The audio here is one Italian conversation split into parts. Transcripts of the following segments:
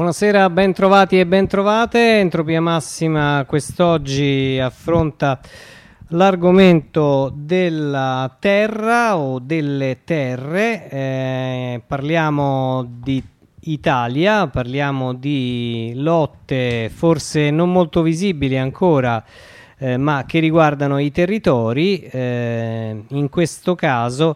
Buonasera, bentrovati e bentrovate. Entropia Massima quest'oggi affronta l'argomento della terra o delle terre. Eh, parliamo di Italia, parliamo di lotte forse non molto visibili ancora, eh, ma che riguardano i territori. Eh, in questo caso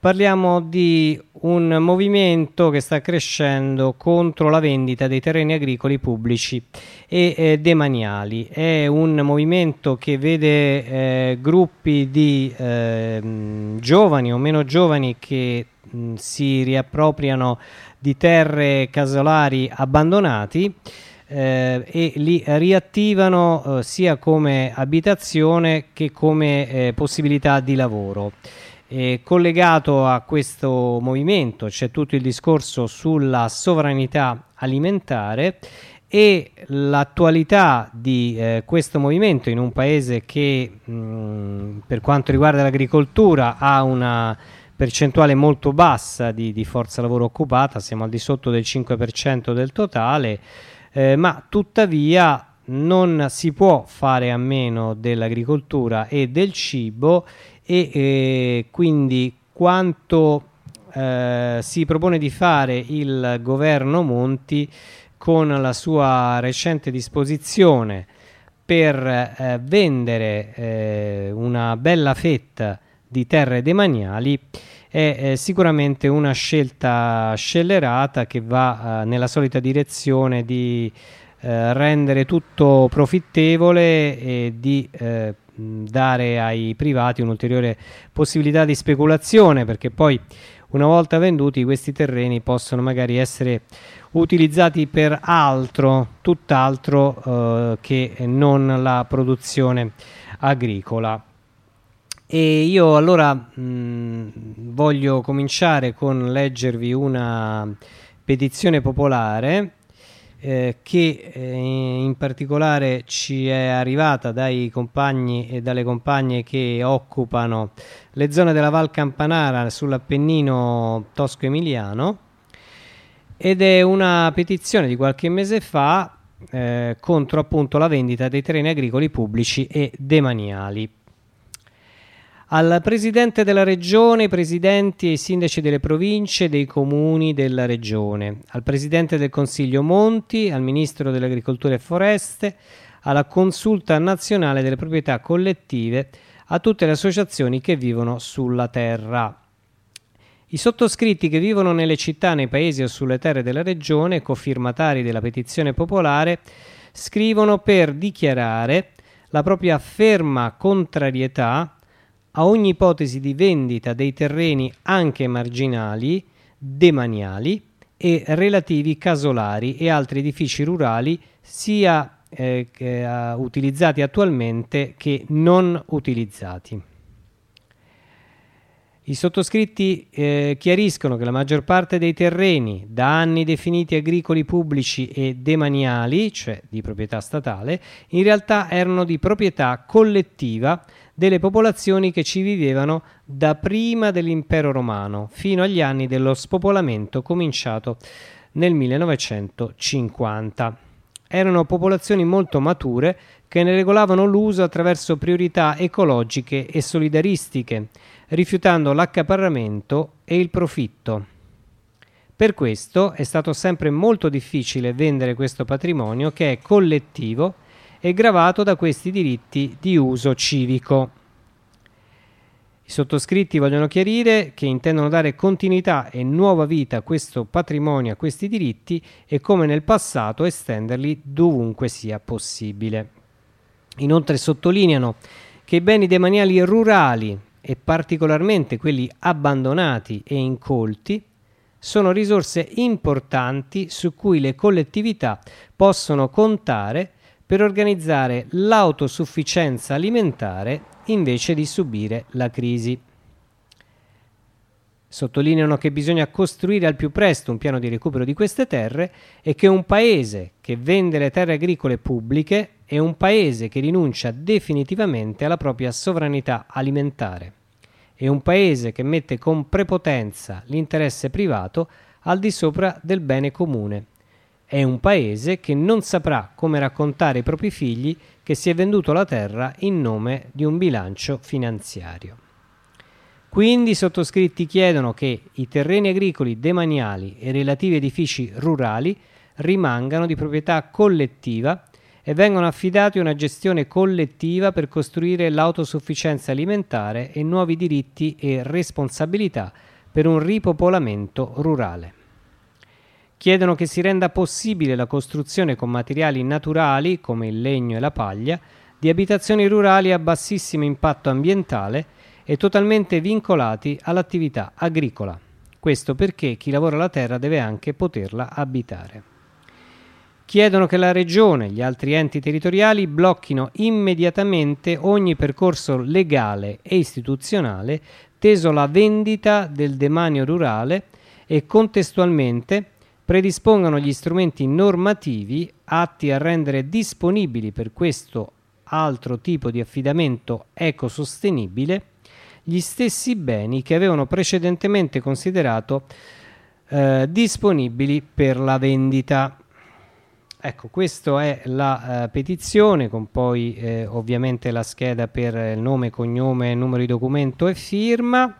Parliamo di un movimento che sta crescendo contro la vendita dei terreni agricoli pubblici e eh, demaniali. È un movimento che vede eh, gruppi di eh, giovani o meno giovani che mh, si riappropriano di terre casolari abbandonati eh, e li riattivano eh, sia come abitazione che come eh, possibilità di lavoro. Eh, collegato a questo movimento c'è tutto il discorso sulla sovranità alimentare e l'attualità di eh, questo movimento in un paese che mh, per quanto riguarda l'agricoltura ha una percentuale molto bassa di, di, forza lavoro occupata, siamo al di sotto del 5% del totale, eh, ma tuttavia non si può fare a meno dell'agricoltura e del cibo e eh, quindi quanto eh, si propone di fare il governo Monti con la sua recente disposizione per eh, vendere eh, una bella fetta di terre demaniali è eh, sicuramente una scelta scellerata che va eh, nella solita direzione di eh, rendere tutto profittevole e di dare ai privati un'ulteriore possibilità di speculazione perché poi una volta venduti questi terreni possono magari essere utilizzati per altro, tutt'altro eh, che non la produzione agricola. E io allora mh, voglio cominciare con leggervi una petizione popolare eh, che eh, in particolare ci è arrivata dai compagni e dalle compagne che occupano le zone della Val Campanara sull'Appennino tosco-emiliano ed è una petizione di qualche mese fa eh, contro appunto la vendita dei terreni agricoli pubblici e demaniali al presidente della regione, ai presidenti e ai sindaci delle province e dei comuni della regione, al presidente del Consiglio Monti, al ministro dell'Agricoltura e Foreste, alla consulta nazionale delle proprietà collettive, a tutte le associazioni che vivono sulla terra. I sottoscritti che vivono nelle città, nei paesi o sulle terre della regione, cofirmatari della petizione popolare, scrivono per dichiarare la propria ferma contrarietà a ogni ipotesi di vendita dei terreni anche marginali, demaniali e relativi casolari e altri edifici rurali sia eh, uh, utilizzati attualmente che non utilizzati. I sottoscritti eh, chiariscono che la maggior parte dei terreni, da anni definiti agricoli pubblici e demaniali, cioè di proprietà statale, in realtà erano di proprietà collettiva delle popolazioni che ci vivevano da prima dell'impero romano fino agli anni dello spopolamento cominciato nel 1950. Erano popolazioni molto mature che ne regolavano l'uso attraverso priorità ecologiche e solidaristiche, rifiutando l'accaparramento e il profitto. Per questo è stato sempre molto difficile vendere questo patrimonio che è collettivo è gravato da questi diritti di uso civico. I sottoscritti vogliono chiarire che intendono dare continuità e nuova vita a questo patrimonio, a questi diritti e come nel passato estenderli dovunque sia possibile. Inoltre sottolineano che i beni demaniali rurali e particolarmente quelli abbandonati e incolti sono risorse importanti su cui le collettività possono contare per organizzare l'autosufficienza alimentare invece di subire la crisi. Sottolineano che bisogna costruire al più presto un piano di recupero di queste terre e che un paese che vende le terre agricole pubbliche è un paese che rinuncia definitivamente alla propria sovranità alimentare. È un paese che mette con prepotenza l'interesse privato al di sopra del bene comune è un paese che non saprà come raccontare ai propri figli che si è venduto la terra in nome di un bilancio finanziario. Quindi i sottoscritti chiedono che i terreni agricoli demaniali e relativi edifici rurali rimangano di proprietà collettiva e vengano affidati una gestione collettiva per costruire l'autosufficienza alimentare e nuovi diritti e responsabilità per un ripopolamento rurale. Chiedono che si renda possibile la costruzione con materiali naturali, come il legno e la paglia, di abitazioni rurali a bassissimo impatto ambientale e totalmente vincolati all'attività agricola. Questo perché chi lavora la terra deve anche poterla abitare chiedono che la Regione e gli altri enti territoriali blocchino immediatamente ogni percorso legale e istituzionale teso alla vendita del demanio rurale e contestualmente predispongano gli strumenti normativi atti a rendere disponibili per questo altro tipo di affidamento ecosostenibile gli stessi beni che avevano precedentemente considerato eh, disponibili per la vendita. Ecco, questa è la eh, petizione con poi eh, ovviamente la scheda per nome, cognome, numero di documento e firma.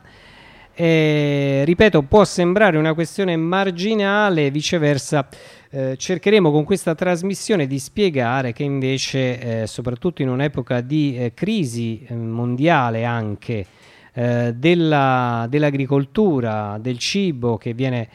E, ripeto, può sembrare una questione marginale, viceversa eh, cercheremo con questa trasmissione di spiegare che invece, eh, soprattutto in un'epoca di eh, crisi eh, mondiale anche della, dell'agricoltura, del cibo che viene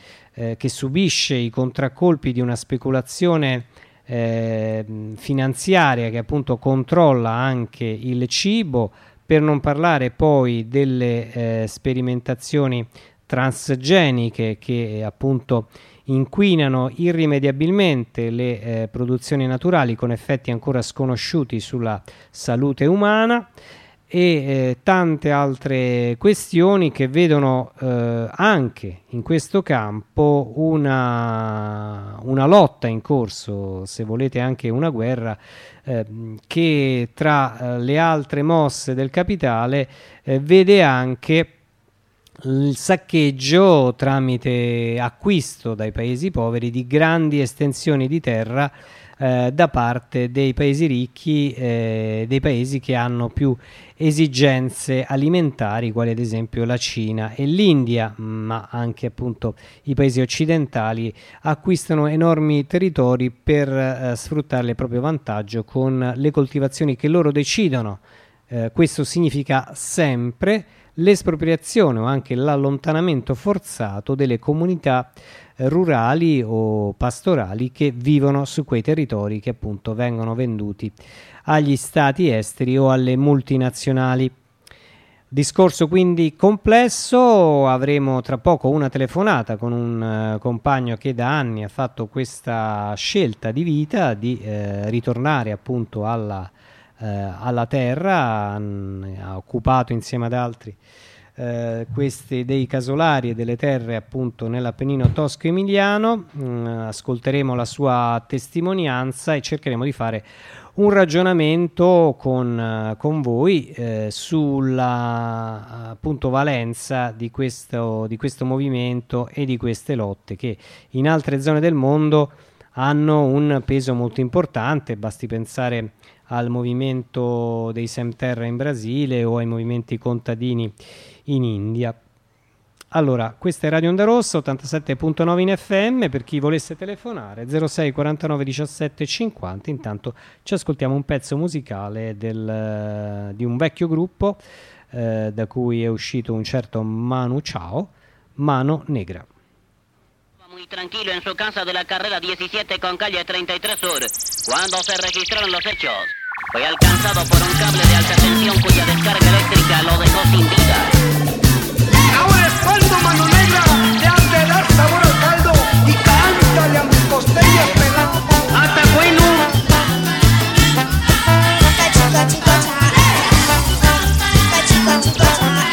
che subisce i contraccolpi di una speculazione eh, finanziaria che appunto controlla anche il cibo, per non parlare poi delle eh, sperimentazioni transgeniche che appunto inquinano irrimediabilmente le eh, produzioni naturali con effetti ancora sconosciuti sulla salute umana e eh, tante altre questioni che vedono eh, anche in questo campo una, una, lotta in corso, se volete anche una guerra, eh, che tra eh, le altre mosse del capitale eh, vede anche il saccheggio tramite acquisto dai paesi poveri di grandi estensioni di terra eh, da parte dei paesi ricchi, eh, dei paesi che hanno più esigenze alimentari, quali ad esempio la Cina e l'India, ma anche appunto i paesi occidentali acquistano enormi territori per eh, sfruttarli a proprio vantaggio con le coltivazioni che loro decidono. Eh, questo significa sempre l'espropriazione o anche l'allontanamento forzato delle comunità rurali o pastorali che vivono su quei territori che appunto vengono venduti agli stati esteri o alle multinazionali. Discorso quindi complesso, avremo tra poco una telefonata con un uh, compagno che da anni ha fatto questa scelta di vita di uh, ritornare appunto alla, uh, alla terra, ha occupato insieme ad altri eh, questi, dei casolari e delle terre appunto nell'Appennino tosco-emiliano. Mm, ascolteremo la sua testimonianza e cercheremo di fare un ragionamento con, con voi eh, sulla appunto valenza di questo, di questo movimento e di queste lotte che in altre zone del mondo hanno un peso molto importante, basti pensare al movimento dei Semterra in Brasile o ai movimenti contadini in India. Allora, questa è Radio Onda Rossa 87.9 in FM per chi volesse telefonare 06 49 17 50. Intanto ci ascoltiamo un pezzo musicale del, di un vecchio gruppo eh, da cui è uscito un certo Manu Ciao, Mano Negra. Muy tranquilo en su casa de la carrera 17 con calle 33 Sur, cuando se registraron los hechos. Fue alcanzado por un cable de alta tensión cuya descarga eléctrica lo dejó sin vida. Ahora es cuando mano negra te han de dar sabor al caldo y cántale a mis costeñas peladas. Hasta bueno.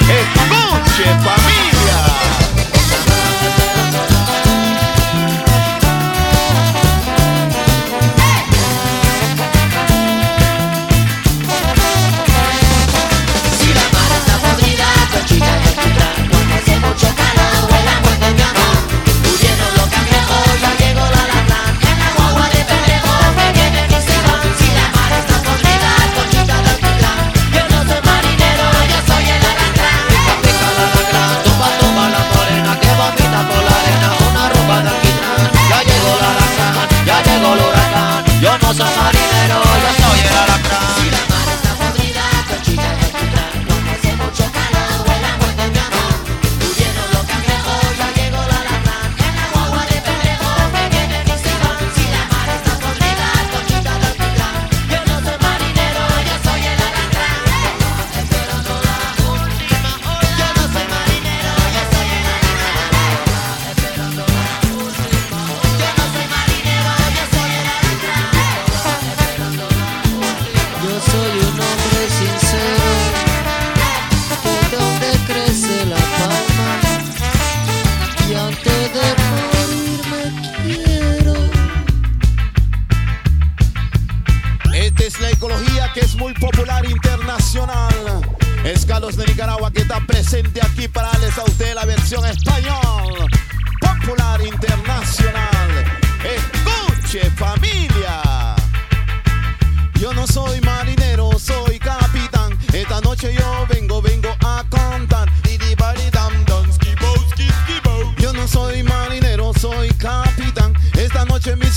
Escuche familia.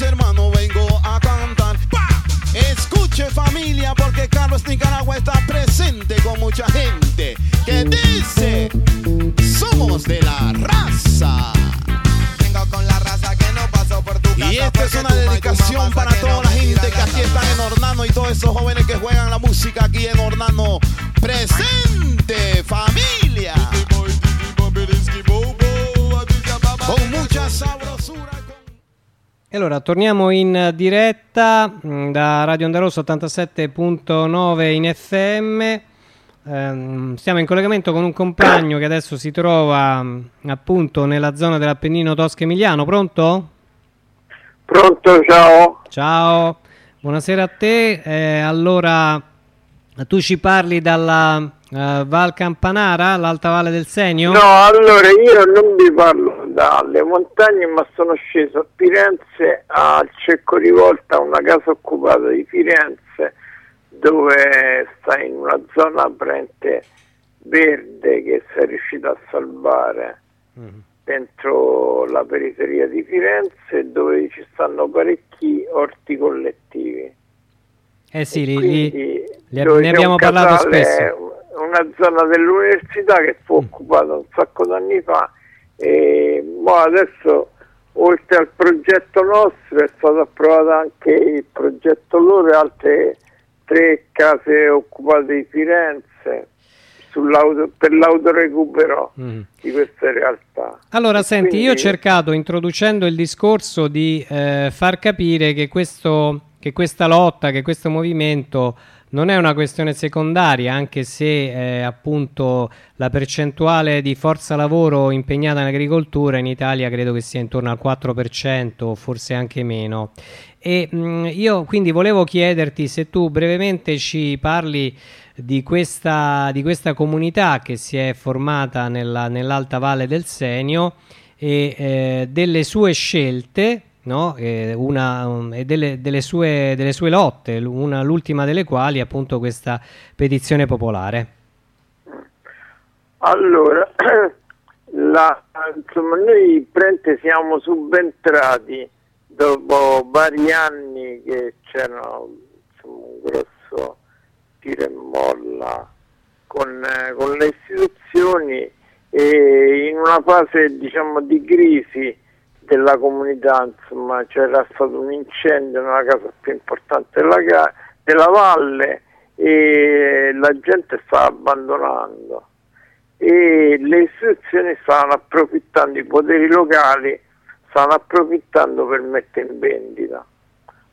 Hermanos vengo a cantar. Escuche familia, porque Carlos Nicaragua está presente con mucha gente que dice, somos de la raza. Vengo con la raza que no pasó por tu casa. Y esta es una dedicación para toda la gente que aquí están en Hornano y todos esos jóvenes que juegan la música aquí en Hornano. Presente, E allora torniamo in diretta mh, da Radio Onda Rossa 87.9 in FM. Ehm, stiamo in collegamento con un compagno che adesso si trova mh, appunto nella zona dell'Appennino Tosco-Emiliano. Pronto? Pronto, ciao. Ciao, buonasera a te. Eh, allora, tu ci parli dalla eh, Val Campanara, l'Alta Valle del Senio? No, allora io non vi parlo dalle montagne, ma sono sceso a Firenze al Cecco Rivolta, una casa occupata di Firenze, dove sta in una zona prente verde che si è riuscito a salvare Mhm. dentro la periferia di Firenze, dove ci stanno parecchi orti collettivi. Eh sì, li- Quindi, dove ne abbiamo parlato spesso. Una zona dell'università che fu occupata un sacco d'anni fa e adesso oltre al progetto nostro è stato approvato anche il progetto loro e altre tre case occupate di Firenze per l'autorecupero Mm. di queste realtà. Allora, E senti, io ho quindi- cercato, introducendo il discorso, di eh, far capire che, questo, che questa lotta, che questo movimento non è una questione secondaria, anche se eh, appunto la percentuale di forza lavoro impegnata in agricoltura in Italia credo che sia intorno al 4%, forse anche meno. E mh, io quindi volevo chiederti se tu brevemente ci parli di questa, di questa comunità che si è formata nella- nell'Alta Valle del Senio e eh, delle sue scelte, no? Una, um, delle, delle sue, delle sue lotte, l'ultima delle quali è appunto questa petizione popolare. Allora, la- insomma, noi prente siamo subentrati dopo vari anni che c'era un grosso tira e molla con, con le istituzioni e in una fase diciamo di crisi della comunità, insomma c'era stato un incendio nella casa più importante della, della valle e la gente stava abbandonando e le istituzioni stavano approfittando, i poteri locali stavano approfittando per mettere in vendita.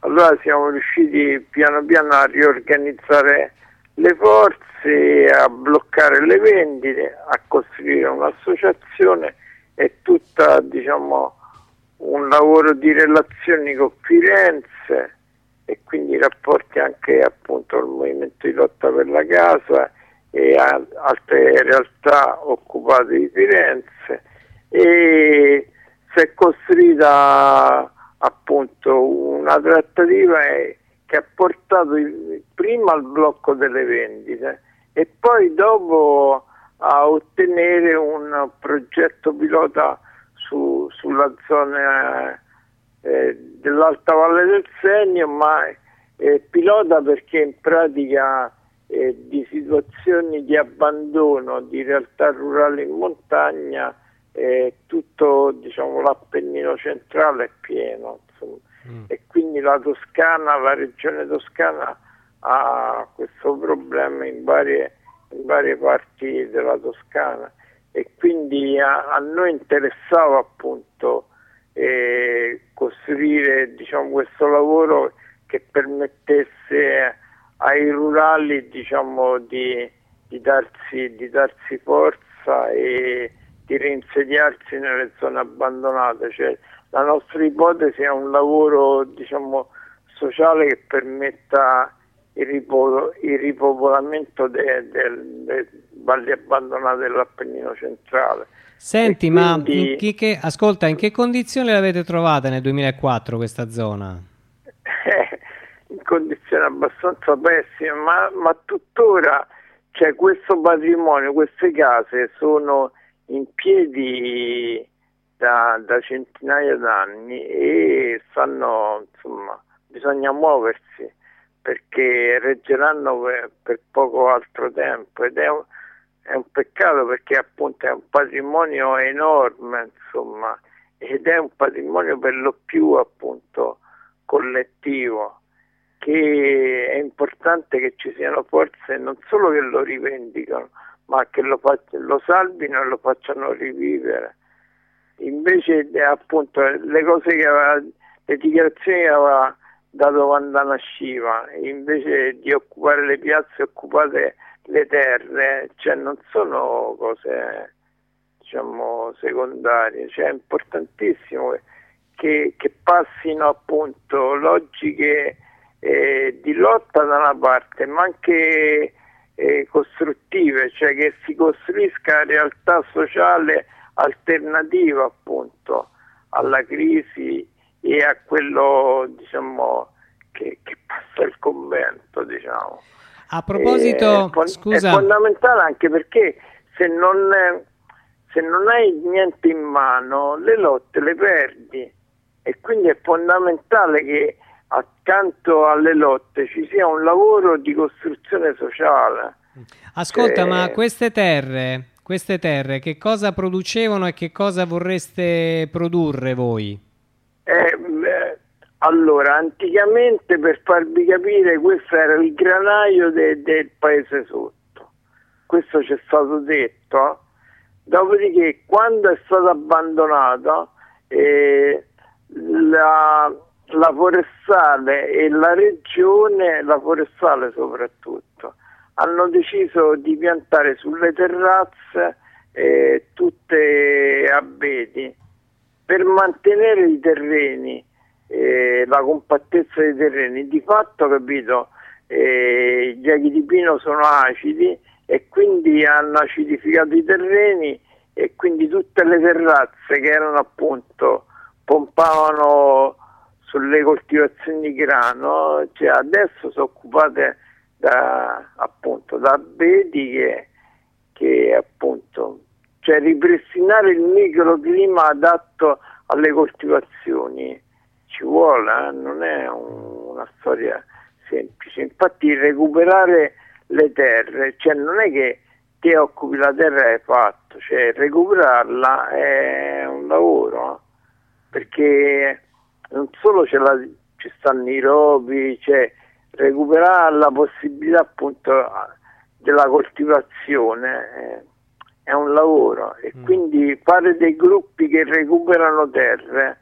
Allora siamo riusciti piano piano a riorganizzare le forze, a bloccare le vendite, a costruire un'associazione e tutta diciamo un lavoro di relazioni con Firenze e quindi rapporti anche appunto al movimento di lotta per la casa e a altre realtà occupate di Firenze. E si è costruita appunto una trattativa che ha portato prima al blocco delle vendite e poi dopo a ottenere un progetto pilota sulla zona eh, dell'Alta Valle del Senio, ma eh, pilota perché in pratica eh, di situazioni di abbandono di realtà rurali in montagna eh, tutto diciamo, l'Appennino centrale è pieno insomma. e quindi la Toscana, la regione toscana ha questo problema in varie, in varie parti della Toscana e quindi a, a noi interessava appunto eh, costruire diciamo, questo lavoro che permettesse ai rurali diciamo, di, di darsi, di darsi forza e di reinsediarsi nelle zone abbandonate. Cioè, la nostra ipotesi è un lavoro diciamo, sociale che permetta il, ripo- il ripopolamento delle de, valli abbandonate dell'Appennino centrale. Senti, E ma quindi- in chi- che- ascolta, in che condizioni l'avete trovata nel 2004 questa zona? eh, in condizioni abbastanza pessime, ma, ma tuttora cioè, questo patrimonio, queste case sono in piedi da, da centinaia d'anni e stanno, insomma, bisogna muoversi perché reggeranno per, poco altro tempo ed è un, è un peccato perché appunto è un patrimonio enorme, insomma, ed è un patrimonio per lo più appunto collettivo che è importante che ci siano forze non solo che lo rivendicano, ma che lo, lo salvino e lo facciano rivivere. Invece appunto le cose che aveva, le dichiarazioni che aveva dato quando nasciva, invece di occupare le piazze occupate le terre, cioè non sono cose diciamo secondarie, cioè è importantissimo che, che passino appunto logiche eh, di lotta da una parte, ma anche eh, costruttive, cioè che si costruisca realtà sociale alternativa appunto alla crisi e a quello diciamo che, che passa il convento, diciamo. A proposito, Eh, è, scusa, è fondamentale anche perché se non, se non hai niente in mano le lotte le perdi e quindi è fondamentale che accanto alle lotte ci sia un lavoro di costruzione sociale. ascolta, eh, ma queste terre, queste terre che cosa producevano e che cosa vorreste produrre voi? Eh, beh, allora, anticamente per farvi capire questo era il granaio de- del paese sotto, questo ci è stato detto, dopodiché quando è stato abbandonato eh, la, la forestale e la regione, la forestale soprattutto, hanno deciso di piantare sulle terrazze eh, tutte abeti per mantenere i terreni, eh, la compattezza dei terreni. Di fatto, capito, eh, gli aghi di pino sono acidi e quindi hanno acidificato i terreni e quindi tutte le terrazze che erano appunto pompavano sulle coltivazioni di grano, cioè adesso sono occupate da appunto da abeti che, che appunto cioè ripristinare il microclima adatto alle coltivazioni. Ci vuole, eh, non è un- una storia semplice. Infatti recuperare le terre, cioè non è che ti occupi la terra e hai fatto, cioè recuperarla è un lavoro, eh, perché non solo la- ci stanno i rovi, cioè recuperare la possibilità appunto della coltivazione eh, è un lavoro. E quindi fare dei gruppi che recuperano terre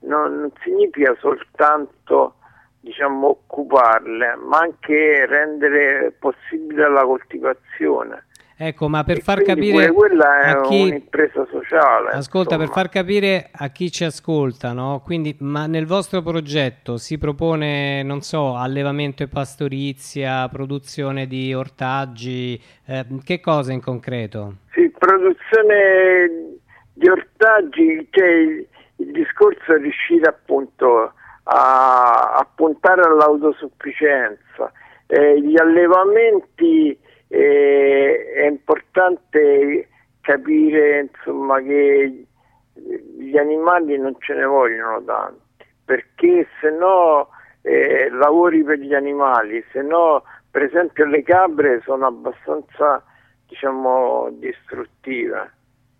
non, non significa soltanto diciamo occuparle ma anche rendere possibile la coltivazione Ecco, ma per E far capire pure quella è a chi... un'impresa sociale Ascolta, per insomma. far capire a chi ci ascolta, no? Quindi, ma nel vostro progetto si propone, non so, allevamento e pastorizia, produzione di ortaggi, eh, che cosa in concreto? Sì, produzione di ortaggi, cioè il, il discorso è riuscire appunto a, a puntare all'autosufficienza. Eh, gli allevamenti eh, è importante capire insomma che gli animali non ce ne vogliono tanti perché se no eh, lavori per gli animali, se no per esempio le capre sono abbastanza diciamo distruttive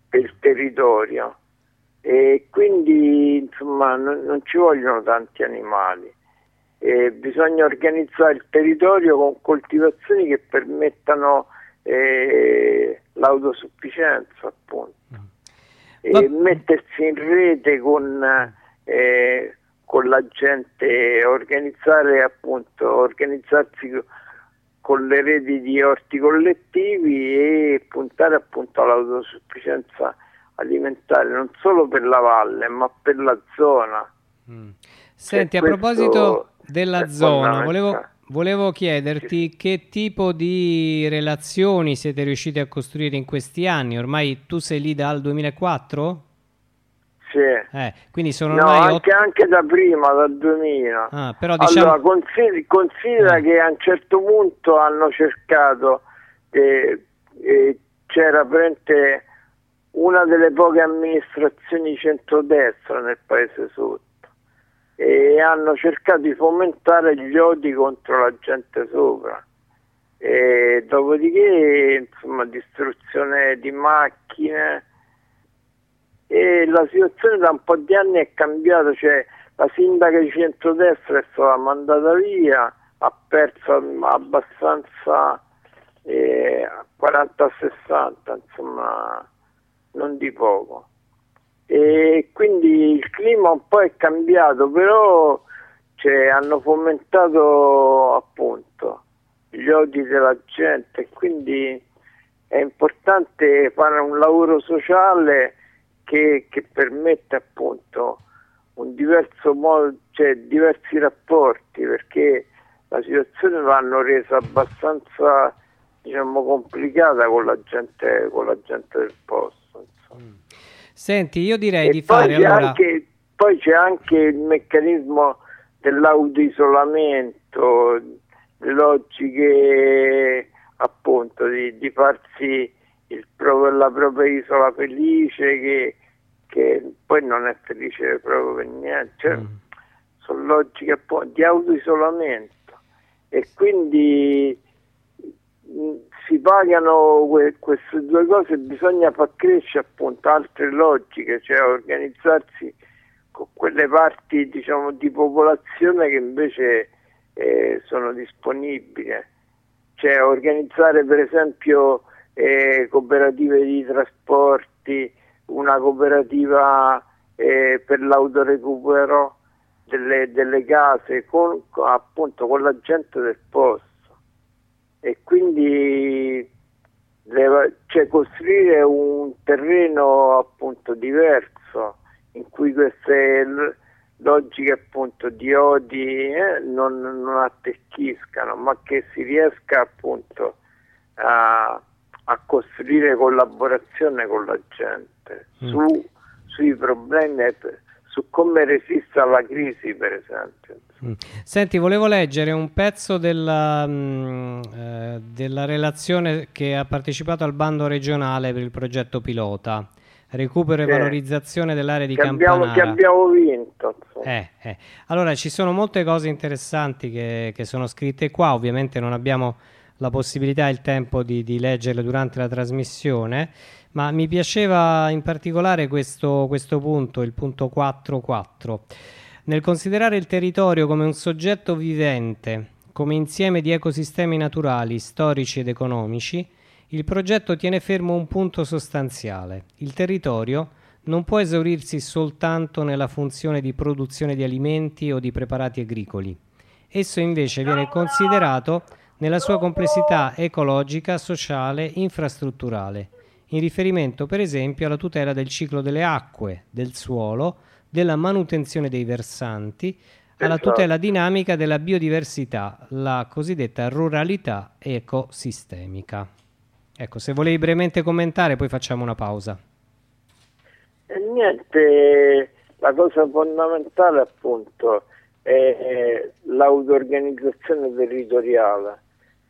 per il territorio e quindi insomma non, non ci vogliono tanti animali. Eh, bisogna organizzare il territorio con coltivazioni che permettano eh, l'autosufficienza appunto. E Va- mettersi in rete con, eh, con la gente, organizzare appunto, organizzarsi co- con le reti di orti collettivi e puntare appunto all'autosufficienza alimentare non solo per la valle ma per la zona. Senti, a questo proposito della zona, volevo Volevo chiederti che tipo di relazioni siete riusciti a costruire in questi anni? Ormai tu sei lì dal 2004? Sì. Eh, quindi sono No, ormai anche, anche da prima, dal 2000. Ah, però diciamo... Allora, considera, considera Eh. che a un certo punto hanno cercato, eh, eh, c'era praticamente una delle poche amministrazioni centrodestra nel paese sotto e hanno cercato di fomentare gli odi contro la gente sopra. E dopodiché, insomma, distruzione di macchine e la situazione da un po' di anni è cambiata, cioè la sindaca di centrodestra è stata mandata via, ha perso abbastanza eh, 40-60, insomma, non di poco. E quindi il clima un po' è cambiato, però cioè, hanno fomentato appunto gli odi della gente quindi è importante fare un lavoro sociale che, che permette appunto un diverso modo, cioè diversi rapporti perché la situazione l'hanno resa abbastanza diciamo complicata con la gente, con la gente del posto. Insomma. Senti, io direi E di poi, fare c'è allora... anche, poi c'è anche il meccanismo dell'autoisolamento, le logiche appunto di, di farsi pro- la propria isola felice che, che poi non è felice proprio per niente, cioè, Mm. sono logiche appunto di autoisolamento e quindi si pagano que- queste due cose, bisogna far crescere appunto altre logiche, cioè organizzarsi con quelle parti diciamo di popolazione che invece eh, sono disponibili, cioè organizzare per esempio eh, cooperative di trasporti, una cooperativa eh, per l'autorecupero delle, delle case con, appunto con la gente del posto e quindi cioè, costruire un terreno appunto diverso in cui queste logiche appunto di odi eh, non, non attecchiscano ma che si riesca appunto a, a costruire collaborazione con la gente Mm. su, sui problemi su come resiste alla crisi per esempio. Senti, volevo leggere un pezzo della, mm, eh, della relazione che ha partecipato al bando regionale per il progetto pilota, recupero e valorizzazione dell'area di che abbiamo, Campanara. che abbiamo vinto. Eh, eh. Allora, ci sono molte cose interessanti che, che sono scritte qua, ovviamente non abbiamo la possibilità e il tempo di, di leggerle durante la trasmissione, ma mi piaceva in particolare questo, questo punto, il punto 4.4. Nel considerare il territorio come un soggetto vivente, come insieme di ecosistemi naturali, storici ed economici, il progetto tiene fermo un punto sostanziale. Il territorio non può esaurirsi soltanto nella funzione di produzione di alimenti o di preparati agricoli. Esso invece viene considerato nella sua complessità ecologica, sociale, infrastrutturale, in riferimento per esempio alla tutela del ciclo delle acque, del suolo, della manutenzione dei versanti, alla Esatto. tutela dinamica della biodiversità, la cosiddetta ruralità ecosistemica. Ecco, se volevi brevemente commentare, poi facciamo una pausa. E niente, la cosa fondamentale appunto è l'auto-organizzazione territoriale.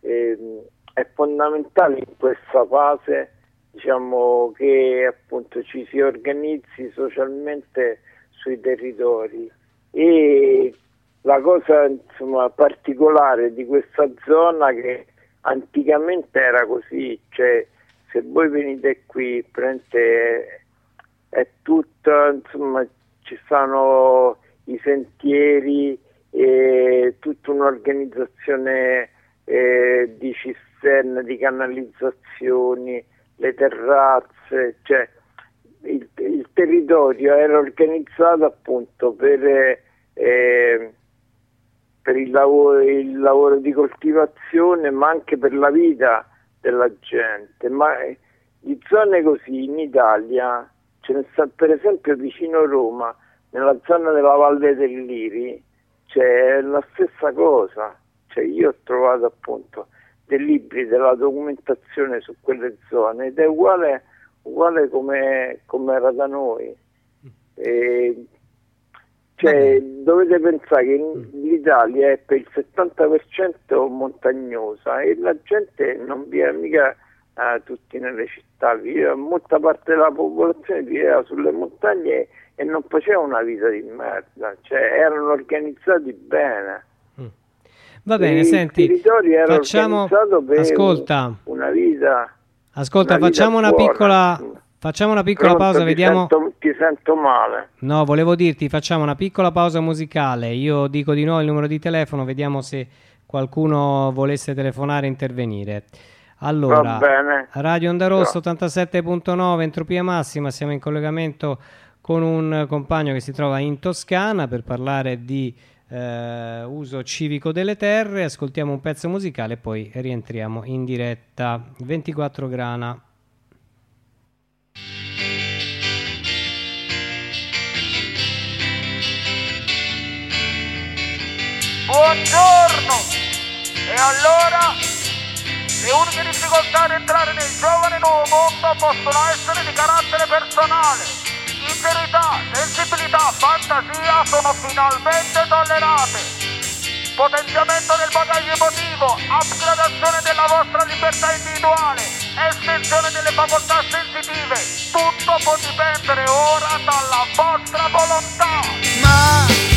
Ehm, è fondamentale in questa fase diciamo, che appunto ci si organizzi socialmente sui territori. E la cosa insomma, particolare di questa zona che anticamente era così, cioè se voi venite qui prendete è tutto, insomma, ci sono i sentieri, e tutta un'organizzazione eh, di cisterne, di canalizzazioni, le terrazze, cioè il, il territorio era organizzato appunto per, eh, per il, lavoro, il lavoro di coltivazione, ma anche per la vita della gente. Ma eh, di zone così in Italia ce ne sta per esempio vicino a Roma, nella zona della Valle del Liri, c'è la stessa cosa, cioè io ho trovato appunto dei libri della documentazione su quelle zone ed è uguale, uguale come, come era da noi. E, cioè, dovete pensare che l'Italia è per il 70% montagnosa e la gente non vive mica eh, tutti nelle città, viveva, molta parte della popolazione viveva sulle montagne e non faceva una vita di merda, cioè erano organizzati bene. Va bene, il senti, territorio era facciamo... organizzato per Ascolta, un- una vita ascolta, una facciamo una piccola... Facciamo una piccola Pronto, pausa, ti vediamo... sento- ti sento male. No, volevo dirti, facciamo una piccola pausa musicale. Io dico di no il numero di telefono, vediamo se qualcuno volesse telefonare e intervenire. Allora. Radio Onda Rosso 87.9, entropia massima, siamo in collegamento con un compagno che si trova in Toscana per parlare di eh, uso civico delle terre. Ascoltiamo un pezzo musicale e poi rientriamo in diretta. 24 grana. Buongiorno! E allora le uniche difficoltà ad entrare nel giovane nuovo mondo possono essere di carattere personale. Sincerità, sensibilità, fantasia sono finalmente tollerate. Potenziamento del bagaglio emotivo, upgradazione della vostra libertà individuale, estensione delle facoltà sensitive. Tutto può dipendere ora dalla vostra volontà. Ma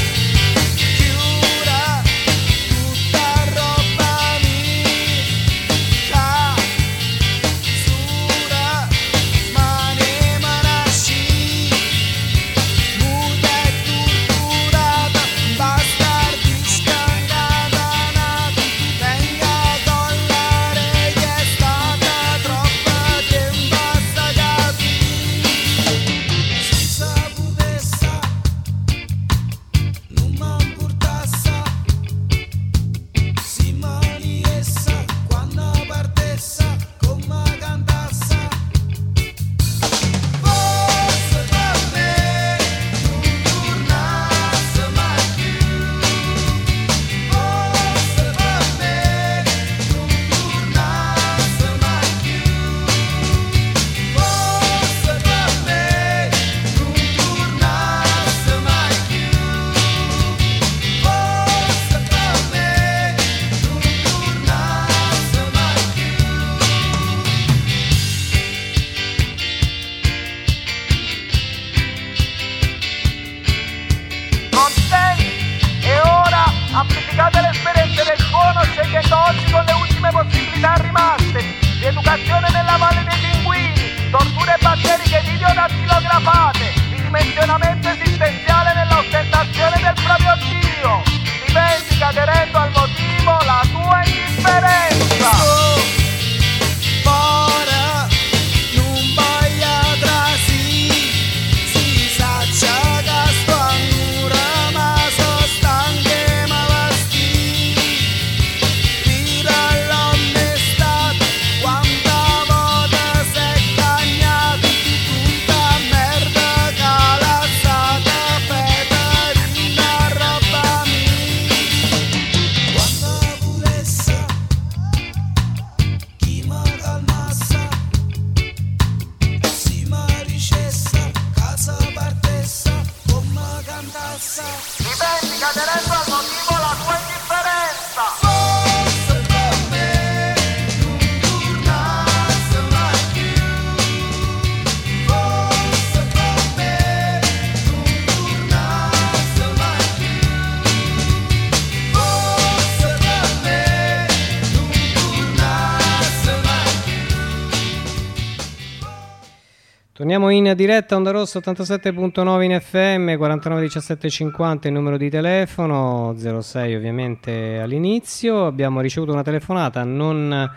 in diretta Onda Rosso 87.9 in FM 49 17 50 il numero di telefono 06 ovviamente all'inizio. Abbiamo ricevuto una telefonata non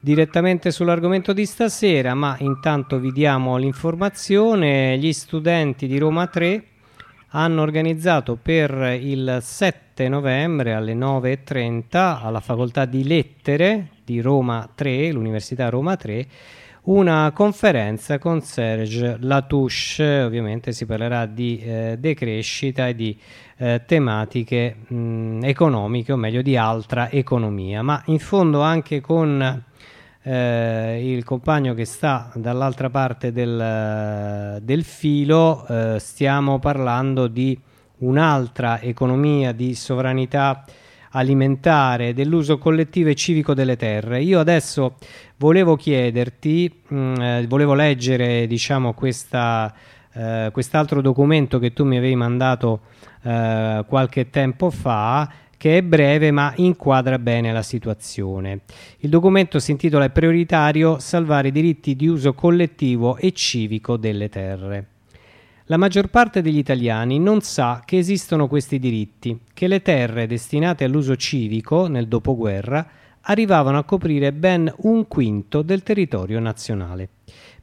direttamente sull'argomento di stasera ma intanto vi diamo l'informazione. Gli studenti di Roma 3 hanno organizzato per il 7 novembre alle 9.30 alla facoltà di lettere di Roma 3 l'Università Roma 3 una conferenza con Serge Latouche, ovviamente si parlerà di eh, decrescita e di eh, tematiche mh, economiche, o meglio di altra economia, ma in fondo anche con eh, il compagno che sta dall'altra parte del, del filo, eh, stiamo parlando di un'altra economia di sovranità alimentare, dell'uso collettivo e civico delle terre. Io adesso volevo chiederti, mh, mm, eh, volevo leggere diciamo questa, eh, quest'altro documento che tu mi avevi mandato eh, qualche tempo fa che è breve ma inquadra bene la situazione. Il documento si intitola È prioritario salvare i diritti di uso collettivo e civico delle terre. La maggior parte degli italiani non sa che esistono questi diritti, che le terre destinate all'uso civico nel dopoguerra arrivavano a coprire ben un quinto del territorio nazionale.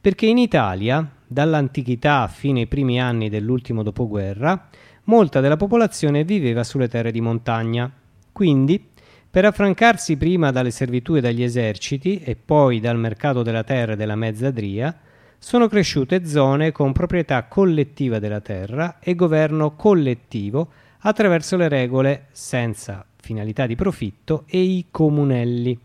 Perché in Italia, dall'antichità fino ai primi anni dell'ultimo dopoguerra, molta della popolazione viveva sulle terre di montagna. Quindi, per affrancarsi prima dalle servitù e dagli eserciti e poi dal mercato della terra e della mezzadria, sono cresciute zone con proprietà collettiva della terra e governo collettivo attraverso le regole senza finalità di profitto e i comunelli.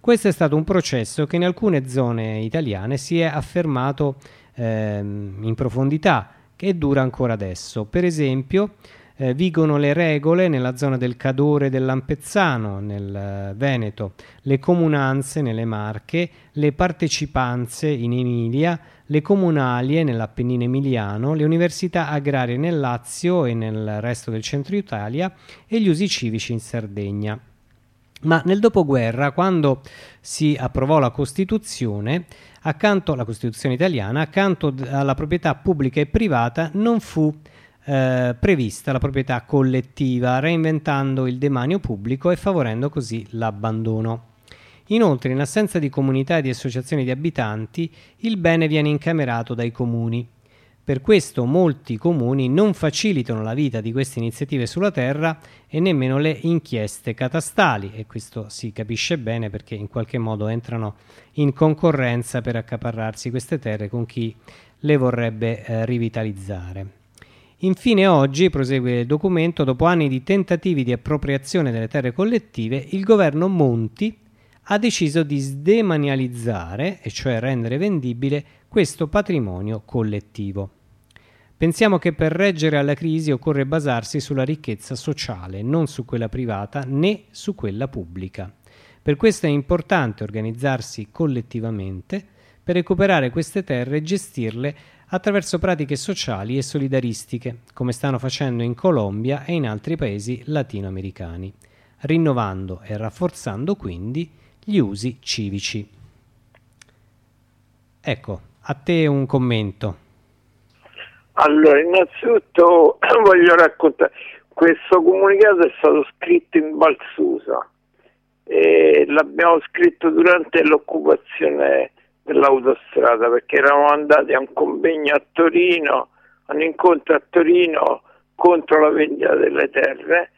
Questo è stato un processo che in alcune zone italiane si è affermato ehm, in profondità, che dura ancora adesso. Per esempio, eh, vigono le regole nella zona del Cadore dell'Ampezzano, nel eh, Veneto, le comunanze nelle Marche, le partecipanze in Emilia, le comunalie nell'Appennino emiliano, le università agrarie nel Lazio e nel resto del centro Italia e gli usi civici in Sardegna. Ma nel dopoguerra, quando si approvò la Costituzione, accanto alla Costituzione italiana, accanto alla proprietà pubblica e privata, non fu eh, prevista la proprietà collettiva, reinventando il demanio pubblico e favorendo così l'abbandono. Inoltre, in assenza di comunità e di associazioni di abitanti, il bene viene incamerato dai comuni. Per questo molti comuni non facilitano la vita di queste iniziative sulla terra e nemmeno le inchieste catastali e questo si capisce bene perché in qualche modo entrano in concorrenza per accaparrarsi queste terre con chi le vorrebbe eh, rivitalizzare. Infine oggi, prosegue il documento, dopo anni di tentativi di appropriazione delle terre collettive, il governo Monti ha deciso di sdemanializzare, e cioè rendere vendibile, questo patrimonio collettivo. Pensiamo che per reggere alla crisi occorre basarsi sulla ricchezza sociale, non su quella privata né su quella pubblica. Per questo è importante organizzarsi collettivamente per recuperare queste terre e gestirle attraverso pratiche sociali e solidaristiche, come stanno facendo in Colombia e in altri paesi latinoamericani, rinnovando e rafforzando quindi gli usi civici. Ecco, a te un commento. Allora, innanzitutto voglio raccontare, questo comunicato è stato scritto in Balsusa e l'abbiamo scritto durante l'occupazione dell'autostrada perché eravamo andati a un convegno a Torino, a un incontro a Torino contro la vendita delle terre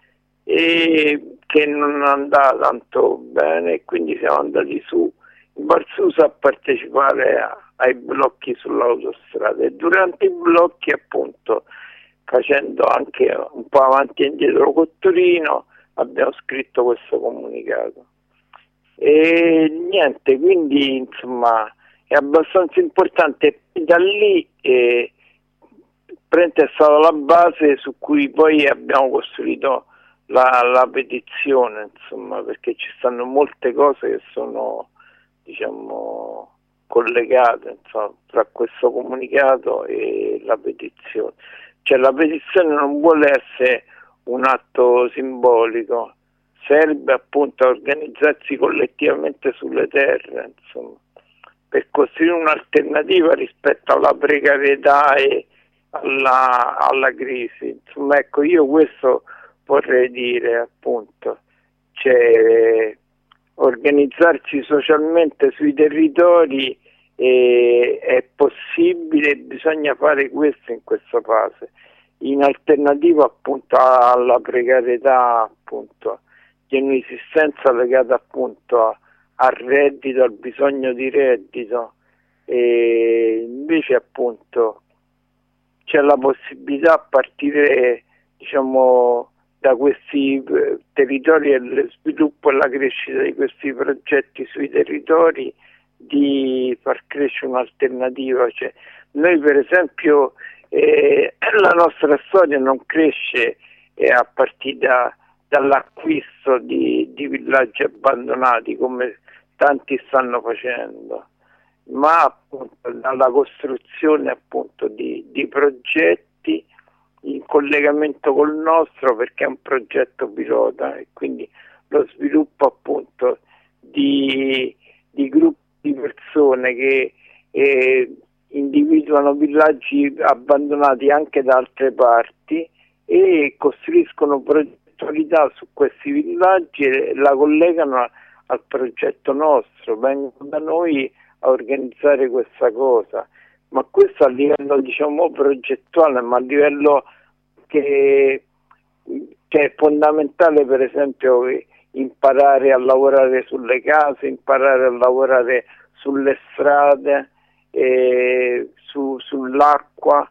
e che non andava tanto bene quindi siamo andati su. In Barsusa a partecipare a, ai blocchi sull'autostrada e durante i blocchi appunto facendo anche un po' avanti e indietro con Torino abbiamo scritto questo comunicato. E niente quindi insomma è abbastanza importante. Da lì eh, è stata la base su cui poi abbiamo costruito la, la, petizione, insomma, perché ci stanno molte cose che sono, diciamo, collegate insomma, tra questo comunicato e la petizione. Cioè la petizione non vuole essere un atto simbolico, serve appunto a organizzarsi collettivamente sulle terre, insomma, per costruire un'alternativa rispetto alla precarietà e alla, alla crisi. Insomma, ecco, io questo vorrei dire appunto, cioè organizzarsi socialmente sui territori eh, è possibile, bisogna fare questo in questa fase, in alternativa appunto alla precarietà appunto di un'esistenza legata appunto al reddito, al bisogno di reddito. E invece appunto c'è la possibilità a partire diciamo da questi eh, territori e lo sviluppo e la crescita di questi progetti sui territori di far crescere un'alternativa. Cioè, noi per esempio eh, la nostra storia non cresce eh, a partire da, dall'acquisto di, di villaggi abbandonati come tanti stanno facendo, ma appunto dalla costruzione appunto di, di progetti in collegamento col nostro perché è un progetto pilota e quindi lo sviluppo appunto di, di gruppi di persone che eh, individuano villaggi abbandonati anche da altre parti e costruiscono progettualità su questi villaggi e la collegano al progetto nostro, vengono da noi a organizzare questa cosa, ma questo a livello diciamo progettuale, ma a livello che, che è fondamentale per esempio imparare a lavorare sulle case, imparare a lavorare sulle strade, eh, su, sull'acqua.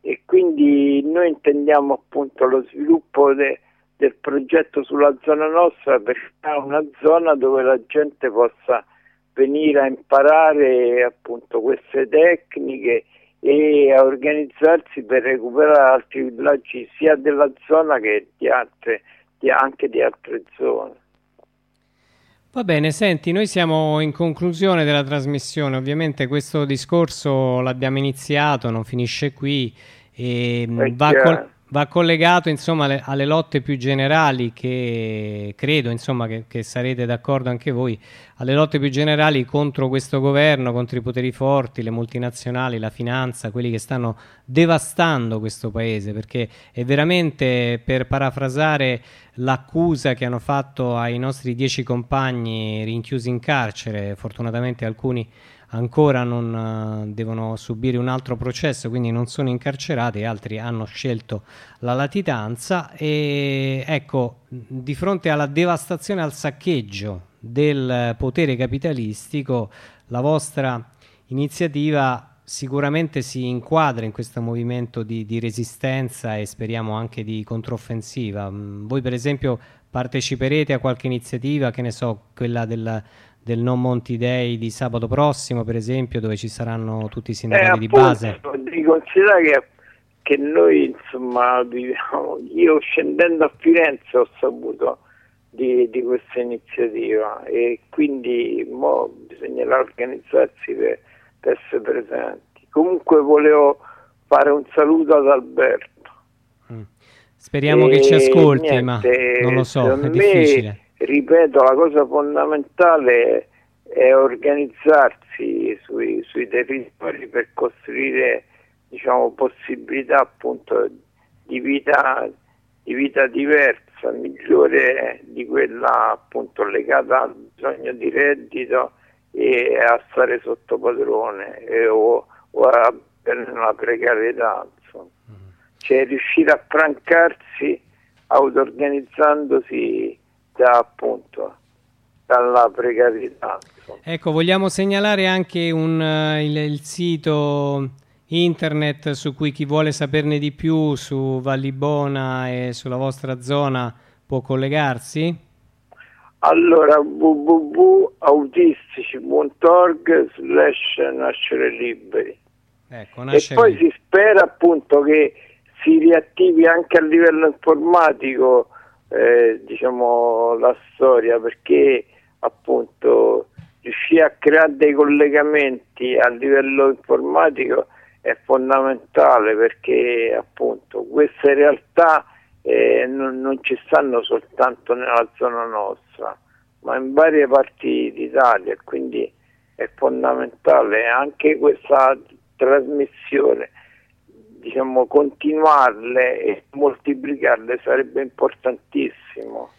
E quindi noi intendiamo appunto lo sviluppo de, del progetto sulla zona nostra per creare una zona dove la gente possa venire a imparare appunto queste tecniche e a organizzarsi per recuperare altri villaggi sia della zona che di altre, di, anche di altre zone. Va bene, senti, noi siamo in conclusione della trasmissione, ovviamente questo discorso l'abbiamo iniziato, non finisce qui e va, col va collegato insomma alle, alle, lotte più generali che credo insomma che, che, sarete d'accordo anche voi alle lotte più generali contro questo governo contro i poteri forti le multinazionali la finanza quelli che stanno devastando questo paese perché è veramente per parafrasare l'accusa che hanno fatto ai nostri dieci compagni rinchiusi in carcere fortunatamente alcuni ancora non uh, devono subire un altro processo, quindi non sono incarcerati, altri hanno scelto la latitanza e ecco, di fronte alla devastazione, al saccheggio del potere capitalistico, la vostra iniziativa sicuramente si inquadra in questo movimento di, di resistenza e speriamo anche di controffensiva. Mm, voi per esempio parteciperete a qualche iniziativa, che ne so, quella del del Non Monti Day di sabato prossimo, per esempio, dove ci saranno tutti i sindacati eh, di base? Devi considerare che, che noi, insomma, viviamo, io scendendo a Firenze ho saputo di, di questa iniziativa e quindi bisognerà organizzarsi per, per essere presenti. Comunque volevo fare un saluto ad Alberto. Mm. Speriamo e che ci ascolti, niente, ma non lo so, è difficile. Ripeto, la cosa fondamentale è organizzarsi sui, sui territori per costruire diciamo, possibilità appunto di vita, di vita diversa, migliore di quella appunto legata al bisogno di reddito e a stare sotto padrone e, o, o a la precarietà. Insomma. Mm. Cioè riuscire a francarsi auto-organizzandosi da appunto dalla precarietà. Ecco, vogliamo segnalare anche un, uh, il, il, sito internet su cui chi vuole saperne di più su Vallibona e sulla vostra zona può collegarsi? Allora www.autistici.org slash nascere liberi ecco, nascere e poi si spera appunto che si riattivi anche a livello informatico eh, diciamo, la storia perché appunto riuscire a creare dei collegamenti a livello informatico è fondamentale perché appunto queste realtà eh, non, non, ci stanno soltanto nella zona nostra ma in varie parti d'Italia. Quindi è fondamentale anche questa trasmissione diciamo, continuarle e moltiplicarle sarebbe importantissimo.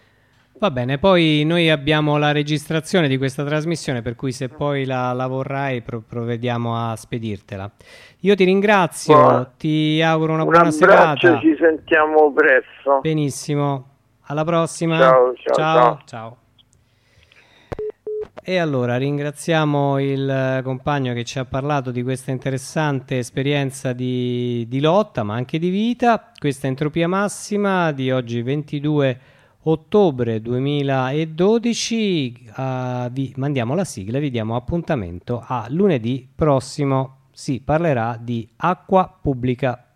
Va bene, poi noi abbiamo la registrazione di questa trasmissione, per cui se poi la, la vorrai pro- provvediamo a spedirtela. Io ti ringrazio, Buona. ti auguro una Un buona serata. ci sentiamo presto. Benissimo, alla prossima. ciao. ciao. ciao. ciao. E allora ringraziamo il compagno che ci ha parlato di questa interessante esperienza di, di lotta, ma anche di vita. Questa entropia massima di oggi 22 ottobre 2012. Uh, vi mandiamo la sigla, vi diamo appuntamento a lunedì prossimo. Si parlerà di acqua pubblica.